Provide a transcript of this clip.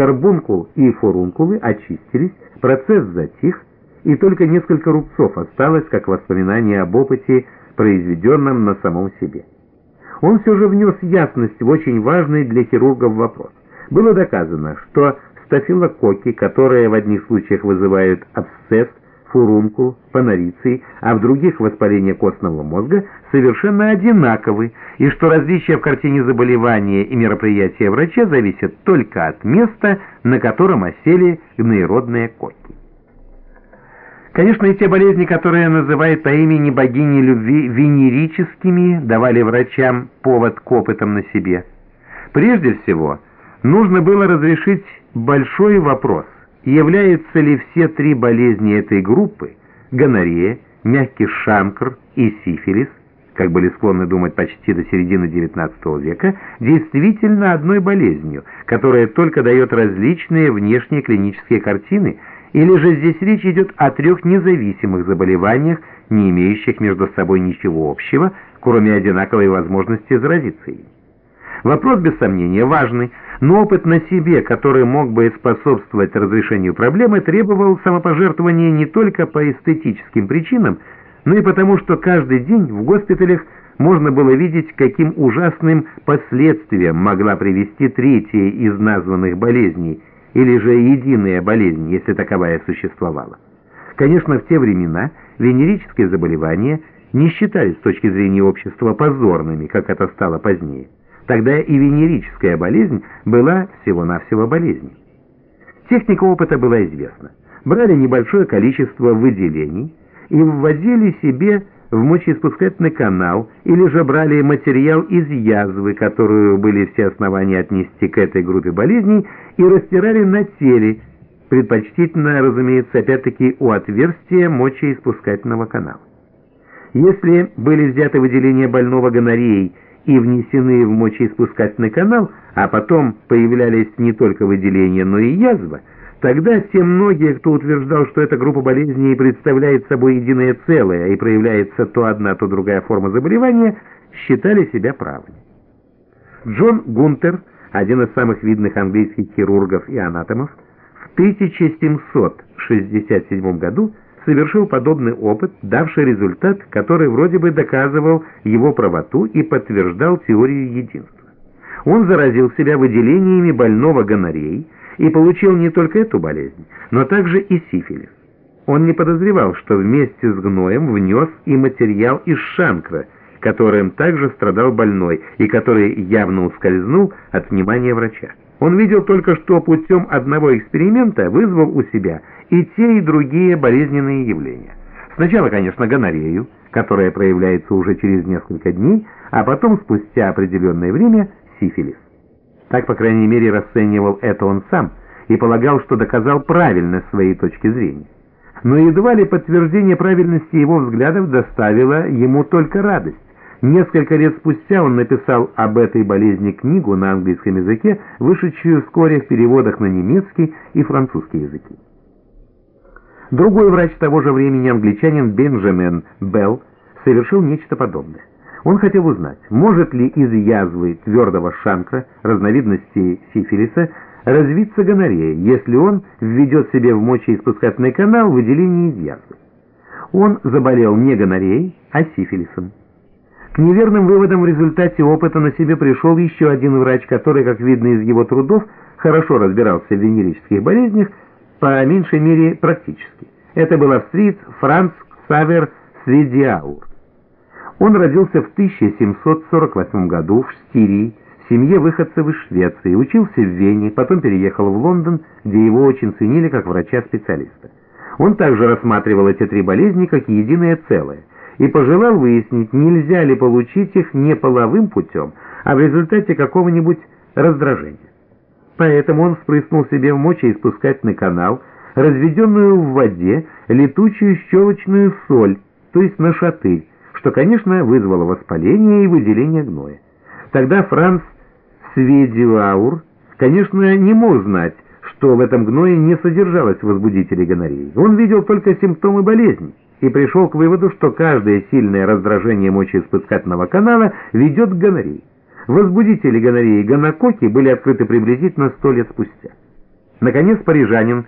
Карбункул и фурункулы очистились, процесс затих, и только несколько рубцов осталось как воспоминание об опыте, произведенном на самом себе. Он все же внес ясность в очень важный для хирургов вопрос. Было доказано, что стафилококки, которые в одних случаях вызывают абсцесс, фурункул, панориций, а в других воспаление костного мозга, совершенно одинаковы, и что различия в картине заболевания и мероприятия врача зависят только от места, на котором осели гноеродные коки. Конечно, и те болезни, которые называют по имени богини любви венерическими, давали врачам повод к опытам на себе. Прежде всего, нужно было разрешить большой вопрос, являются ли все три болезни этой группы – гонорея, мягкий шанкр и сифилис, как были склонны думать почти до середины XIX века, действительно одной болезнью, которая только дает различные внешние клинические картины – или же здесь речь идет о трех независимых заболеваниях, не имеющих между собой ничего общего, кроме одинаковой возможности заразиться ими. Вопрос, без сомнения, важный, но опыт на себе, который мог бы способствовать разрешению проблемы, требовал самопожертвования не только по эстетическим причинам, но и потому, что каждый день в госпиталях можно было видеть, каким ужасным последствиям могла привести третья из названных болезней – или же единая болезнь, если таковая существовала. Конечно, в те времена венерические заболевания не считались с точки зрения общества позорными, как это стало позднее. Тогда и венерическая болезнь была всего-навсего болезнью. Техника опыта была известна. Брали небольшое количество выделений и вводили себе в мочеиспускательный канал или же брали материал из язвы, которую были все основания отнести к этой группе болезней, и растирали на теле, предпочтительно, разумеется, опять-таки у отверстия мочеиспускательного канала. Если были взяты выделения больного гонореей и внесены в мочеиспускательный канал, а потом появлялись не только выделения, но и язва, Тогда те многие, кто утверждал, что эта группа болезней представляет собой единое целое и проявляется то одна, то другая форма заболевания, считали себя правыми. Джон Гунтер, один из самых видных английских хирургов и анатомов, в 1767 году совершил подобный опыт, давший результат, который вроде бы доказывал его правоту и подтверждал теорию единства. Он заразил себя выделениями больного гонореи, и получил не только эту болезнь, но также и сифилис. Он не подозревал, что вместе с гноем внес и материал из шанкра, которым также страдал больной и который явно ускользнул от внимания врача. Он видел только, что путем одного эксперимента вызвал у себя и те, и другие болезненные явления. Сначала, конечно, гонорею, которая проявляется уже через несколько дней, а потом, спустя определенное время, сифилис. Так, по крайней мере, расценивал это он сам и полагал, что доказал правильность своей точки зрения. Но едва ли подтверждение правильности его взглядов доставило ему только радость. Несколько лет спустя он написал об этой болезни книгу на английском языке, вышедшую вскоре в переводах на немецкий и французский языки. Другой врач того же времени, англичанин Бенджамен Белл, совершил нечто подобное. Он хотел узнать, может ли из язвы твердого шанкра, разновидности сифилиса, развиться гонорея, если он введет себе в мочеиспускательный канал выделение из язвы. Он заболел не гонореей, а сифилисом. К неверным выводам в результате опыта на себе пришел еще один врач, который, как видно из его трудов, хорошо разбирался в венерических болезнях, по меньшей мере практически. Это был австриец Франц Ксавер Сведиаур. Он родился в 1748 году в Стирии, в семье выходцев из Швеции, учился в Вене, потом переехал в Лондон, где его очень ценили как врача-специалиста. Он также рассматривал эти три болезни как единое целое и пожелал выяснить, нельзя ли получить их не половым путем, а в результате какого-нибудь раздражения. Поэтому он спрыснул себе в мочеиспускательный канал, разведенную в воде летучую щелочную соль, то есть на шатырь, что, конечно, вызвало воспаление и выделение гноя. Тогда Франц Сведиаур, конечно, не мог знать, что в этом гное не содержалось возбудителей гонореи. Он видел только симптомы болезни и пришел к выводу, что каждое сильное раздражение мочеиспускательного канала ведет к гонореи. Возбудители гонореи гонококи были открыты приблизительно сто лет спустя. Наконец парижанин